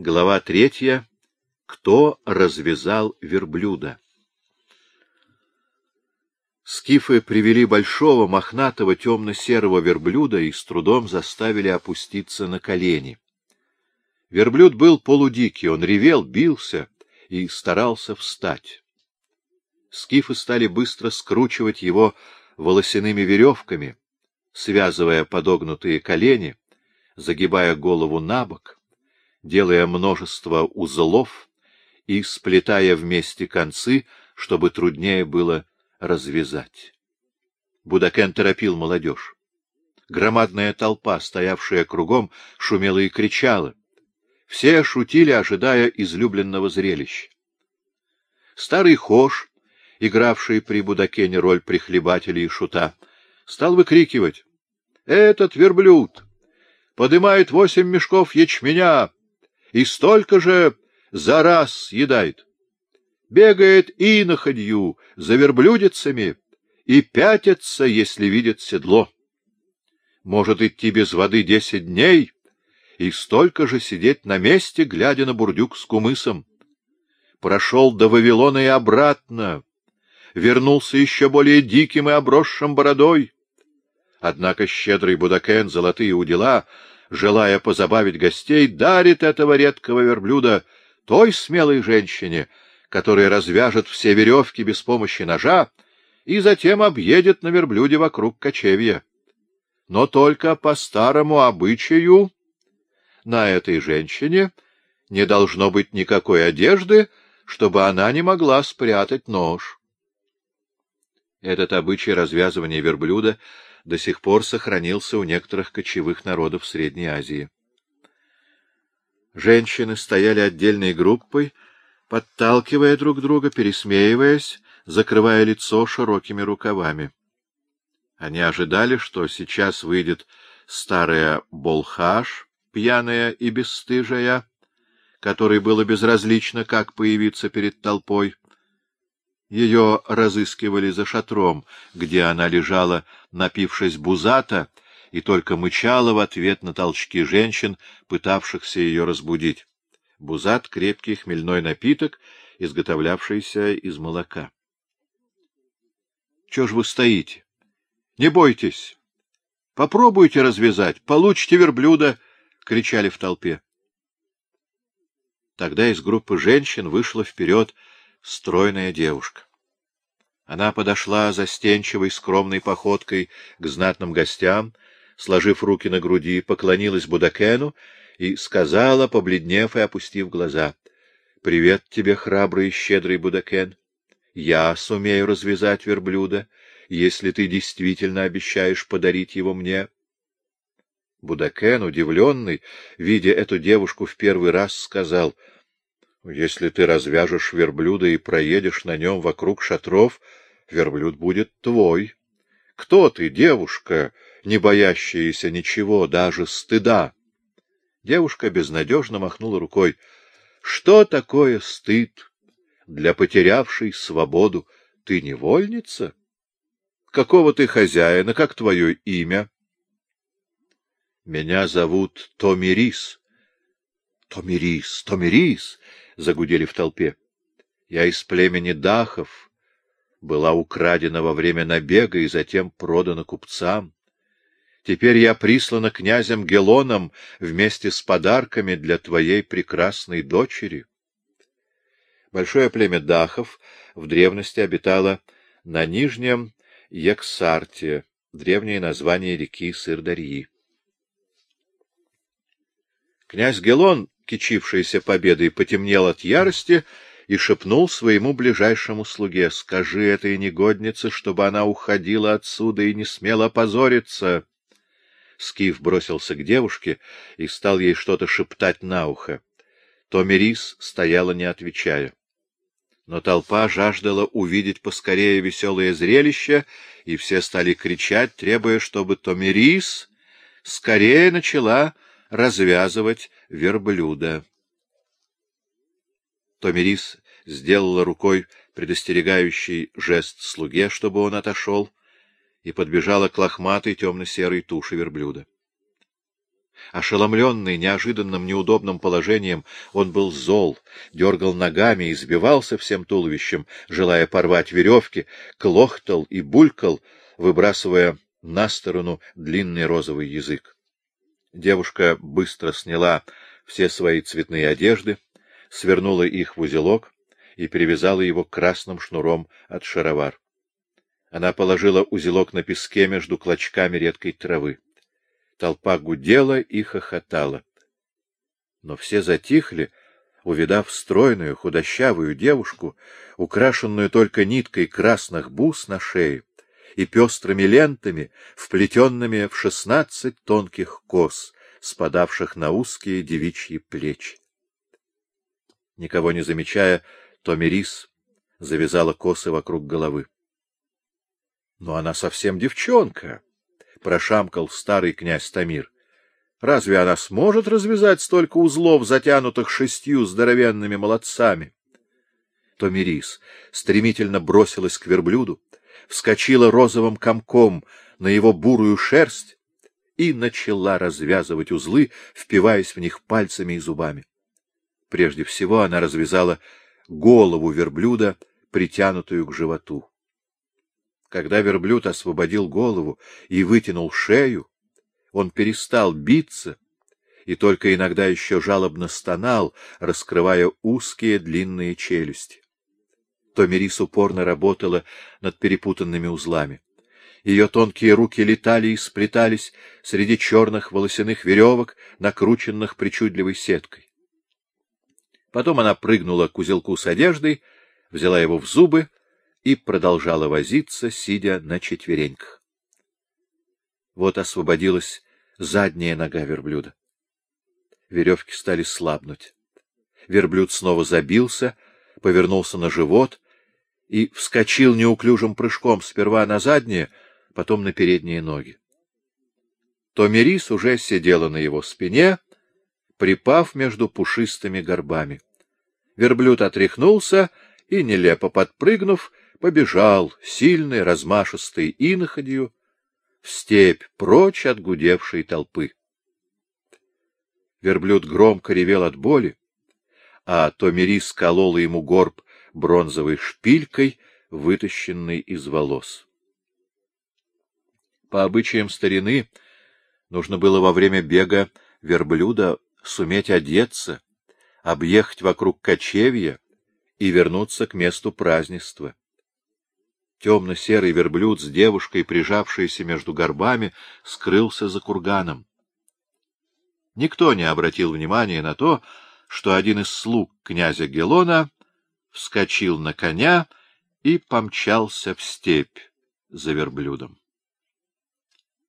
Глава третья. Кто развязал верблюда? Скифы привели большого, мохнатого, темно-серого верблюда и с трудом заставили опуститься на колени. Верблюд был полудикий, он ревел, бился и старался встать. Скифы стали быстро скручивать его волосяными веревками, связывая подогнутые колени, загибая голову на бок делая множество узлов и сплетая вместе концы, чтобы труднее было развязать. Будакен торопил молодежь. Громадная толпа, стоявшая кругом, шумела и кричала. Все шутили, ожидая излюбленного зрелища. Старый Хош, игравший при Будакене роль прихлебателя и шута, стал выкрикивать. — Этот верблюд подымает восемь мешков ячменя, и столько же за раз съедает. Бегает и находью за верблюдицами и пятится, если видит седло. Может идти без воды десять дней и столько же сидеть на месте, глядя на бурдюк с кумысом. Прошел до Вавилона и обратно, вернулся еще более диким и обросшим бородой. Однако щедрый Будакен, золотые удила, желая позабавить гостей, дарит этого редкого верблюда той смелой женщине, которая развяжет все веревки без помощи ножа и затем объедет на верблюде вокруг кочевья. Но только по старому обычаю на этой женщине не должно быть никакой одежды, чтобы она не могла спрятать нож. Этот обычай развязывания верблюда до сих пор сохранился у некоторых кочевых народов Средней Азии. Женщины стояли отдельной группой, подталкивая друг друга, пересмеиваясь, закрывая лицо широкими рукавами. Они ожидали, что сейчас выйдет старая Болхаш, пьяная и бесстыжая, которой было безразлично, как появиться перед толпой, ее разыскивали за шатром, где она лежала, напившись бузата, и только мычала в ответ на толчки женщин, пытавшихся ее разбудить. Бузат — крепкий хмельной напиток, изготовлявшийся из молока. — Чего ж вы стоите? Не бойтесь! Попробуйте развязать, получите верблюда! — кричали в толпе. Тогда из группы женщин вышла вперед стройная девушка. Она подошла застенчивой, скромной походкой к знатным гостям, сложив руки на груди, поклонилась Будакену и сказала, побледнев и опустив глаза, — Привет тебе, храбрый и щедрый Будакен. Я сумею развязать верблюда, если ты действительно обещаешь подарить его мне. Будакен, удивленный, видя эту девушку в первый раз, сказал — если ты развяжешь верблюда и проедешь на нем вокруг шатров, верблюд будет твой. Кто ты, девушка, не боящаяся ничего, даже стыда? Девушка безнадежно махнула рукой. Что такое стыд? Для потерявшей свободу ты невольница? Какого ты хозяина, как твое имя? Меня зовут Томирис. Томирис, Томирис! Загудели в толпе. Я из племени Дахов, была украдена во время набега и затем продана купцам. Теперь я прислана князем Гелоном вместе с подарками для твоей прекрасной дочери. Большое племя Дахов в древности обитало на Нижнем Яксарте, древнее название реки Сырдарьи. Князь Гелон кичившийся победой, потемнел от ярости и шепнул своему ближайшему слуге, — Скажи этой негоднице, чтобы она уходила отсюда и не смела позориться. Скиф бросился к девушке и стал ей что-то шептать на ухо. Томирис стояла, не отвечая. Но толпа жаждала увидеть поскорее веселое зрелище, и все стали кричать, требуя, чтобы Томирис скорее начала развязывать верблюда. Томирис сделала рукой предостерегающий жест слуге, чтобы он отошел, и подбежала к лохматой темно-серой туше верблюда. Ошеломленный неожиданным неудобным положением, он был зол, дергал ногами и сбивался всем туловищем, желая порвать веревки, клохтал и булькал, выбрасывая на сторону длинный розовый язык. Девушка быстро сняла все свои цветные одежды, свернула их в узелок и перевязала его красным шнуром от шаровар. Она положила узелок на песке между клочками редкой травы. Толпа гудела и хохотала. Но все затихли, увидав стройную, худощавую девушку, украшенную только ниткой красных бус на шее и пестрыми лентами, вплетенными в шестнадцать тонких кос, спадавших на узкие девичьи плечи. Никого не замечая, Томирис завязала косы вокруг головы. — Но она совсем девчонка, — прошамкал старый князь Тамир. — Разве она сможет развязать столько узлов, затянутых шестью здоровенными молодцами? Томирис стремительно бросилась к верблюду, вскочила розовым комком на его бурую шерсть и начала развязывать узлы, впиваясь в них пальцами и зубами. Прежде всего она развязала голову верблюда, притянутую к животу. Когда верблюд освободил голову и вытянул шею, он перестал биться и только иногда еще жалобно стонал, раскрывая узкие длинные челюсти. Томирис упорно работала над перепутанными узлами. Ее тонкие руки летали и сплетались среди черных волосяных веревок, накрученных причудливой сеткой. Потом она прыгнула к узелку с одеждой, взяла его в зубы и продолжала возиться, сидя на четвереньках. Вот освободилась задняя нога верблюда. Веревки стали слабнуть. Верблюд снова забился, повернулся на живот и вскочил неуклюжим прыжком сперва на задние, потом на передние ноги. Томирис уже сидела на его спине, припав между пушистыми горбами. Верблюд отряхнулся и, нелепо подпрыгнув, побежал, сильный, размашистой иноходью, в степь, прочь от гудевшей толпы. Верблюд громко ревел от боли, а Томирис колола ему горб бронзовой шпилькой, вытащенной из волос. По обычаям старины нужно было во время бега верблюда суметь одеться, объехать вокруг кочевья и вернуться к месту празднества. Темно-серый верблюд с девушкой, прижавшейся между горбами, скрылся за курганом. Никто не обратил внимания на то, что один из слуг князя Гелона вскочил на коня и помчался в степь за верблюдом.